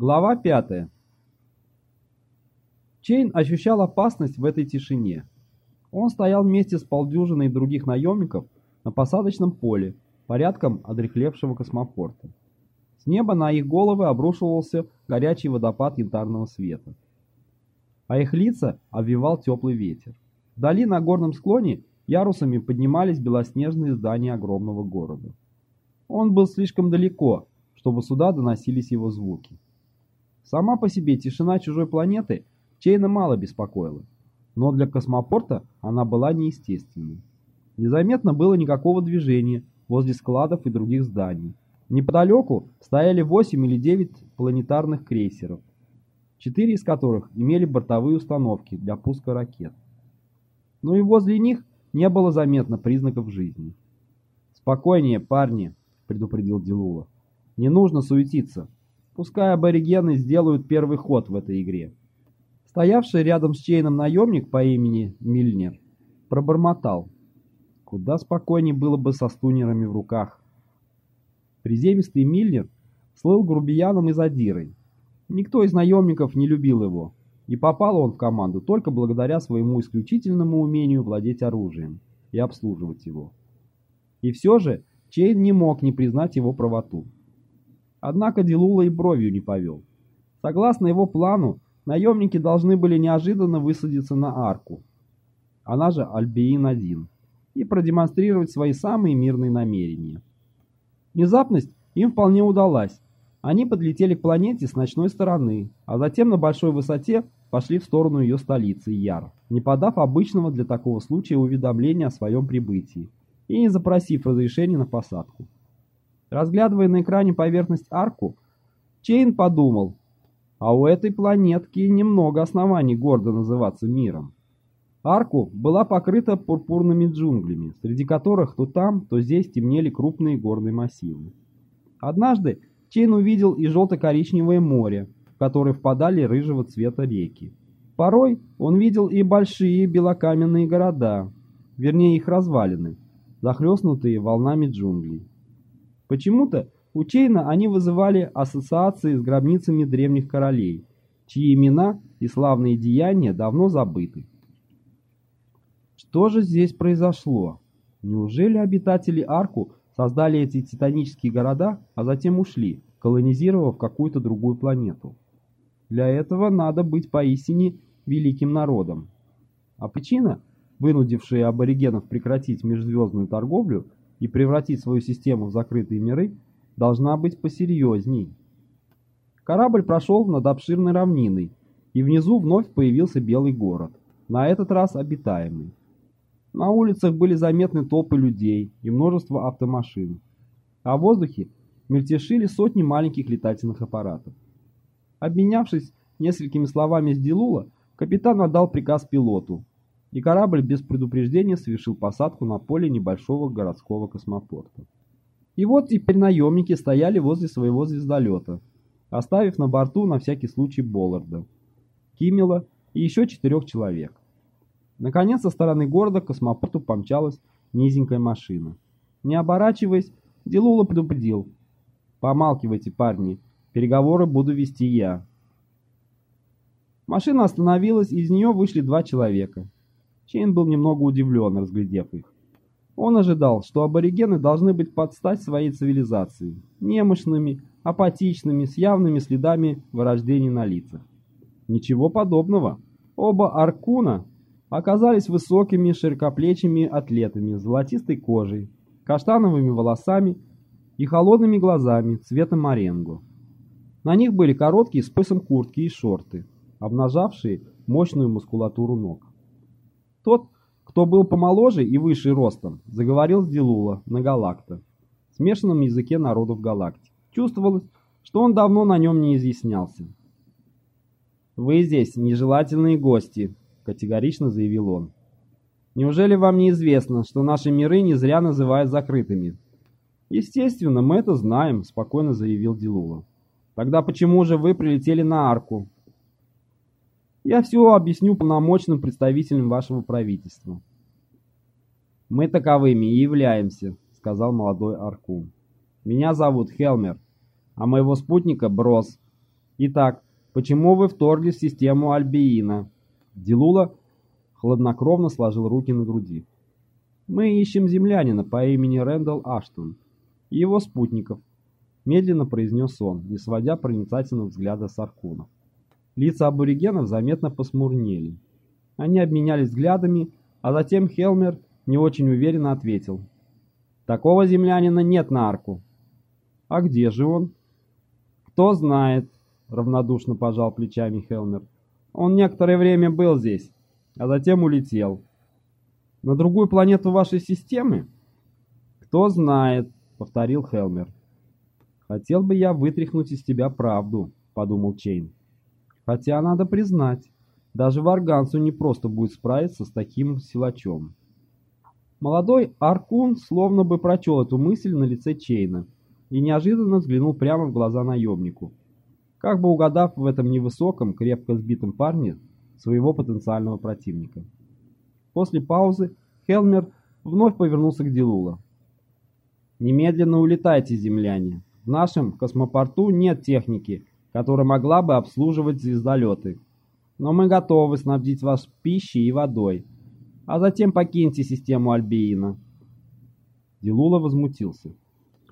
Глава 5. Чейн ощущал опасность в этой тишине. Он стоял вместе с полдюжиной других наемников на посадочном поле, порядком одрехлевшего космопорта. С неба на их головы обрушивался горячий водопад янтарного света. А их лица обвивал теплый ветер. Вдали на горном склоне ярусами поднимались белоснежные здания огромного города. Он был слишком далеко, чтобы сюда доносились его звуки. Сама по себе тишина чужой планеты Чейна мало беспокоила, но для космопорта она была неестественной. Незаметно было никакого движения возле складов и других зданий. Неподалеку стояли 8 или 9 планетарных крейсеров, четыре из которых имели бортовые установки для пуска ракет. Но и возле них не было заметно признаков жизни. «Спокойнее, парни», — предупредил Дилула. «Не нужно суетиться. Пускай аборигены сделают первый ход в этой игре». Стоявший рядом с Чейном наемник по имени Мильнер пробормотал. Куда спокойнее было бы со стунерами в руках. Приземистый Мильнер слыл грубияном и задирой. Никто из наемников не любил его, и попал он в команду только благодаря своему исключительному умению владеть оружием и обслуживать его. И все же Чейн не мог не признать его правоту. Однако Дилула и бровью не повел. Согласно его плану, наемники должны были неожиданно высадиться на арку, она же Альбиин-1, и продемонстрировать свои самые мирные намерения. Внезапность им вполне удалась. Они подлетели к планете с ночной стороны, а затем на большой высоте пошли в сторону ее столицы, Яр, не подав обычного для такого случая уведомления о своем прибытии и не запросив разрешения на посадку. Разглядывая на экране поверхность арку, Чейн подумал, а у этой планетки немного оснований гордо называться миром. Арку была покрыта пурпурными джунглями, среди которых то там, то здесь темнели крупные горные массивы. Однажды Чейн увидел и желто-коричневое море, в которое впадали рыжего цвета реки. Порой он видел и большие белокаменные города, вернее их развалины, захлестнутые волнами джунглей. Почему-то у Чейна они вызывали ассоциации с гробницами древних королей, чьи имена и славные деяния давно забыты. Что же здесь произошло? Неужели обитатели Арку создали эти титанические города, а затем ушли, колонизировав какую-то другую планету? Для этого надо быть поистине великим народом. А причина, вынудившая аборигенов прекратить межзвездную торговлю и превратить свою систему в закрытые миры, должна быть посерьезней. Корабль прошел над обширной равниной, и внизу вновь появился белый город, на этот раз обитаемый. На улицах были заметны толпы людей и множество автомашин, а в воздухе мельтешили сотни маленьких летательных аппаратов. Обменявшись несколькими словами с Дилула, капитан отдал приказ пилоту, и корабль без предупреждения совершил посадку на поле небольшого городского космопорта. И вот теперь наемники стояли возле своего звездолета, оставив на борту на всякий случай Болларда, Киммела и еще четырех человек. Наконец, со стороны города к космопорту помчалась низенькая машина. Не оборачиваясь, Делула предупредил. «Помалкивайте, парни, переговоры буду вести я». Машина остановилась, и из нее вышли два человека. Чейн был немного удивлен, разглядев их. Он ожидал, что аборигены должны быть под стать своей цивилизации, немощными, апатичными, с явными следами вырождений на лицах. Ничего подобного. Оба Аркуна оказались высокими, широкоплечими атлетами с золотистой кожей, каштановыми волосами и холодными глазами цвета маренго. На них были короткие с поясом куртки и шорты, обнажавшие мощную мускулатуру ног. Тот, кто был помоложе и выше ростом, заговорил с Дилула на Галакта, смешанном языке народов галактики. Чувствовалось, что он давно на нем не изъяснялся. «Вы здесь нежелательные гости», — категорично заявил он. «Неужели вам не известно, что наши миры не зря называют закрытыми?» «Естественно, мы это знаем», — спокойно заявил Дилула. «Тогда почему же вы прилетели на арку?» Я все объясню полномочным представителям вашего правительства. Мы таковыми и являемся, сказал молодой Аркун. Меня зовут Хелмер, а моего спутника Брос. Итак, почему вы вторглись в систему Альбиина? Дилула хладнокровно сложил руки на груди. Мы ищем землянина по имени Рэндалл Аштон и его спутников, медленно произнес он, не сводя проницательного взгляда с Аркунов. Лица аборигенов заметно посмурнели. Они обменялись взглядами, а затем Хелмер не очень уверенно ответил. «Такого землянина нет на арку». «А где же он?» «Кто знает», — равнодушно пожал плечами Хелмер. «Он некоторое время был здесь, а затем улетел». «На другую планету вашей системы?» «Кто знает», — повторил Хелмер. «Хотел бы я вытряхнуть из тебя правду», — подумал Чейн. Хотя, надо признать, даже Варгансу не просто будет справиться с таким силачом. Молодой Аркун словно бы прочел эту мысль на лице Чейна и неожиданно взглянул прямо в глаза наемнику, как бы угадав в этом невысоком, крепко сбитом парне своего потенциального противника. После паузы Хелмер вновь повернулся к Дилула. «Немедленно улетайте, земляне. В нашем космопорту нет техники, которая могла бы обслуживать звездолеты. Но мы готовы снабдить вас пищей и водой, а затем покиньте систему Альбиина. Дилула возмутился.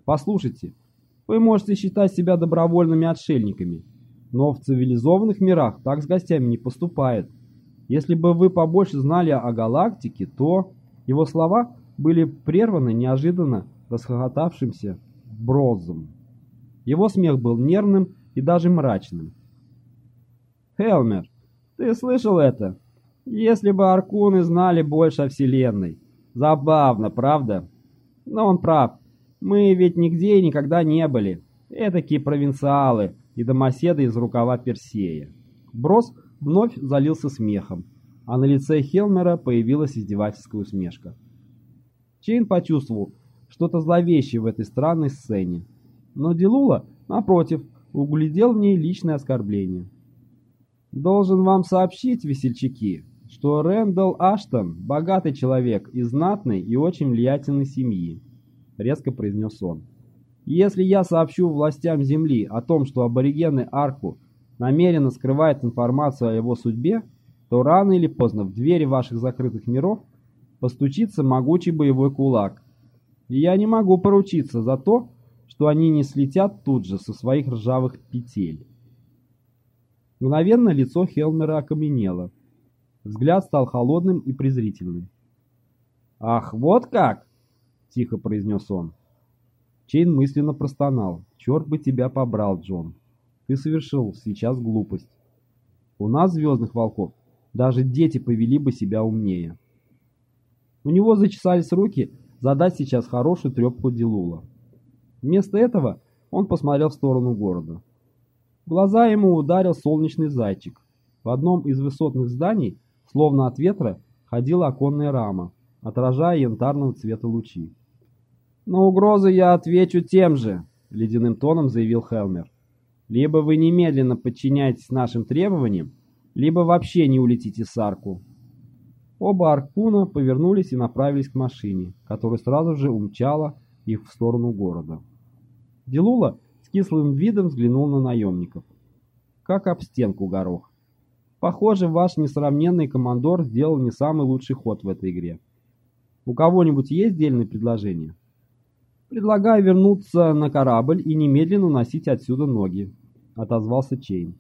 Послушайте, вы можете считать себя добровольными отшельниками, но в цивилизованных мирах так с гостями не поступает. Если бы вы побольше знали о галактике, то... Его слова были прерваны неожиданно расхохотавшимся Брозом. Его смех был нервным и даже мрачным. «Хелмер, ты слышал это? Если бы Аркуны знали больше о Вселенной. Забавно, правда? Но он прав. Мы ведь нигде и никогда не были. Этакие провинциалы и домоседы из рукава Персея». Брос вновь залился смехом, а на лице Хелмера появилась издевательская усмешка. Чейн почувствовал что-то зловещее в этой странной сцене. Но Дилула, напротив, углядел в ней личное оскорбление. «Должен вам сообщить, весельчаки, что Рэндалл Аштон – богатый человек из знатной и очень влиятельной семьи», – резко произнес он. «Если я сообщу властям Земли о том, что аборигены Арку намеренно скрывают информацию о его судьбе, то рано или поздно в двери ваших закрытых миров постучится могучий боевой кулак. И я не могу поручиться за то, что они не слетят тут же со своих ржавых петель. Мгновенно лицо Хелмера окаменело. Взгляд стал холодным и презрительным. «Ах, вот как!» — тихо произнес он. Чейн мысленно простонал. «Черт бы тебя побрал, Джон! Ты совершил сейчас глупость. У нас, звездных волков, даже дети повели бы себя умнее». У него зачесались руки задать сейчас хорошую трепку Дилула. Вместо этого он посмотрел в сторону города. В глаза ему ударил солнечный зайчик. В одном из высотных зданий, словно от ветра, ходила оконная рама, отражая янтарного цвета лучи. «На угрозы я отвечу тем же», — ледяным тоном заявил Хелмер. «Либо вы немедленно подчиняетесь нашим требованиям, либо вообще не улетите с арку». Оба Аркуна повернулись и направились к машине, которая сразу же умчала их в сторону города. Делула с кислым видом взглянул на наемников. Как об стенку горох. Похоже, ваш несравненный командор сделал не самый лучший ход в этой игре. У кого-нибудь есть дельные предложения? Предлагаю вернуться на корабль и немедленно уносить отсюда ноги, отозвался Чейн.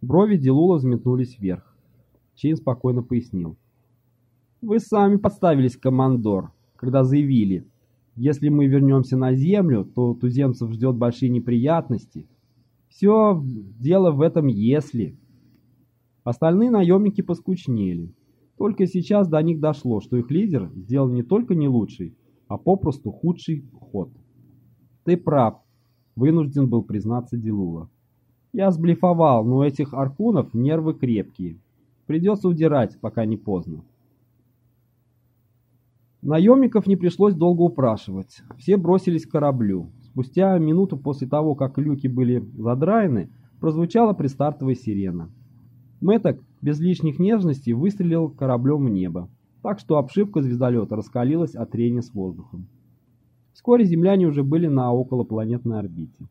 Брови Дилулло взметнулись вверх. Чейн спокойно пояснил. Вы сами подставились, командор, когда заявили, если мы вернемся на Землю, то туземцев ждет большие неприятности. Все дело в этом «если». Остальные наемники поскучнели. Только сейчас до них дошло, что их лидер сделал не только не лучший, а попросту худший ход. «Ты прав», — вынужден был признаться Дилула. «Я сблефовал, но у этих аркунов нервы крепкие. Придется удирать, пока не поздно». Наемников не пришлось долго упрашивать. Все бросились к кораблю. Спустя минуту после того, как люки были задраены, прозвучала пристартовая сирена. Мэток без лишних нежностей выстрелил кораблем в небо, так что обшивка звездолета раскалилась от трения с воздухом. Вскоре земляне уже были на околопланетной орбите.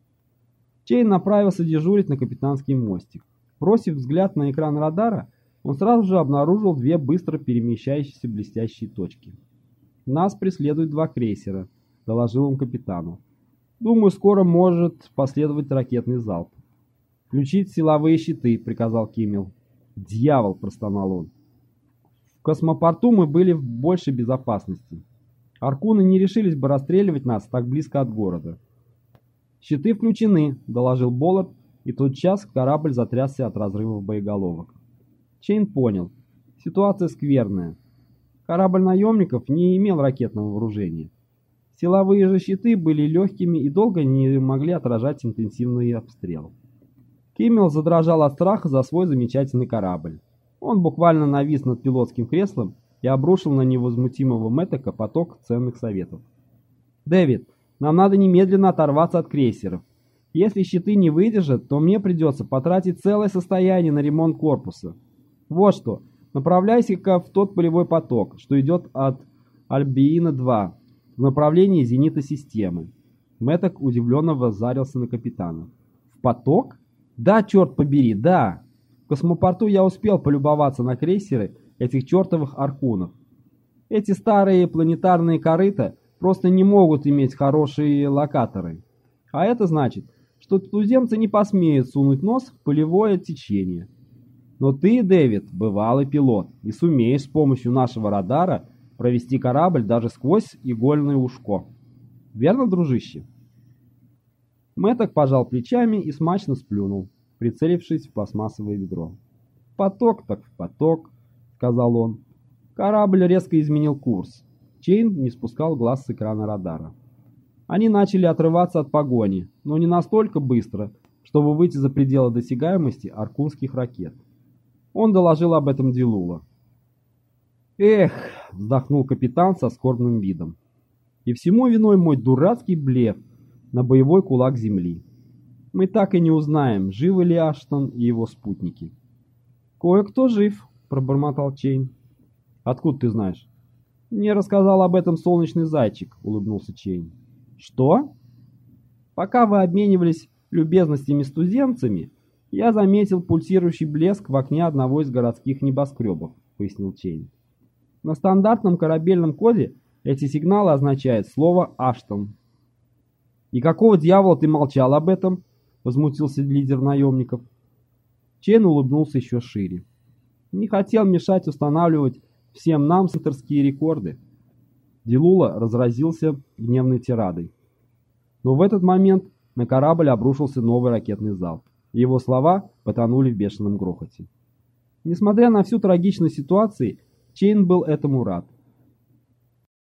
Чейн направился дежурить на капитанский мостик. Бросив взгляд на экран радара, он сразу же обнаружил две быстро перемещающиеся блестящие точки. «Нас преследуют два крейсера», — доложил он капитану. «Думаю, скоро может последовать ракетный залп». «Включить силовые щиты», — приказал Киммел. «Дьявол!» — простонал он. В космопорту мы были в большей безопасности. Аркуны не решились бы расстреливать нас так близко от города. «Щиты включены», — доложил Боллард, и тот час корабль затрясся от разрывов боеголовок. Чейн понял. Ситуация скверная. Корабль наемников не имел ракетного вооружения. Силовые же щиты были легкими и долго не могли отражать интенсивный обстрел. Киммел задрожал от страха за свой замечательный корабль. Он буквально навис над пилотским креслом и обрушил на невозмутимого Мэттека поток ценных советов. «Дэвид, нам надо немедленно оторваться от крейсеров. Если щиты не выдержат, то мне придется потратить целое состояние на ремонт корпуса. Вот что, направляйся-ка в тот полевой поток, что идет от Альбиина-2 в направлении зенита системы». Мэттек удивленно воззарился на капитана. «В поток?» Да, черт побери, да. В космопорту я успел полюбоваться на крейсеры этих чертовых аркунов. Эти старые планетарные корыта просто не могут иметь хорошие локаторы. А это значит, что туземцы не посмеют сунуть нос в полевое течение. Но ты, Дэвид, бывалый пилот, и сумеешь с помощью нашего радара провести корабль даже сквозь игольное ушко. Верно, дружище? Мэток пожал плечами и смачно сплюнул, прицелившись в пластмассовое ведро. «Поток так в поток», — сказал он. Корабль резко изменил курс. Чейн не спускал глаз с экрана радара. Они начали отрываться от погони, но не настолько быстро, чтобы выйти за пределы досягаемости аркунских ракет. Он доложил об этом Дилулло. «Эх!» — вздохнул капитан со скорбным видом. «И всему виной мой дурацкий блеф на боевой кулак Земли. Мы так и не узнаем, живы ли Аштон и его спутники. «Кое-кто жив», — пробормотал Чейн. «Откуда ты знаешь?» «Мне рассказал об этом солнечный зайчик», — улыбнулся Чейн. «Что?» «Пока вы обменивались любезностями с туземцами, я заметил пульсирующий блеск в окне одного из городских небоскребов», — пояснил Чейн. «На стандартном корабельном коде эти сигналы означают слово «Аштон». «И какого дьявола ты молчал об этом?» — возмутился лидер наемников. Чен улыбнулся еще шире. «Не хотел мешать устанавливать всем нам сентерские рекорды». Дилула разразился гневной тирадой. Но в этот момент на корабль обрушился новый ракетный залп, его слова потонули в бешеном грохоте. Несмотря на всю трагичность ситуации, Чейн был этому рад.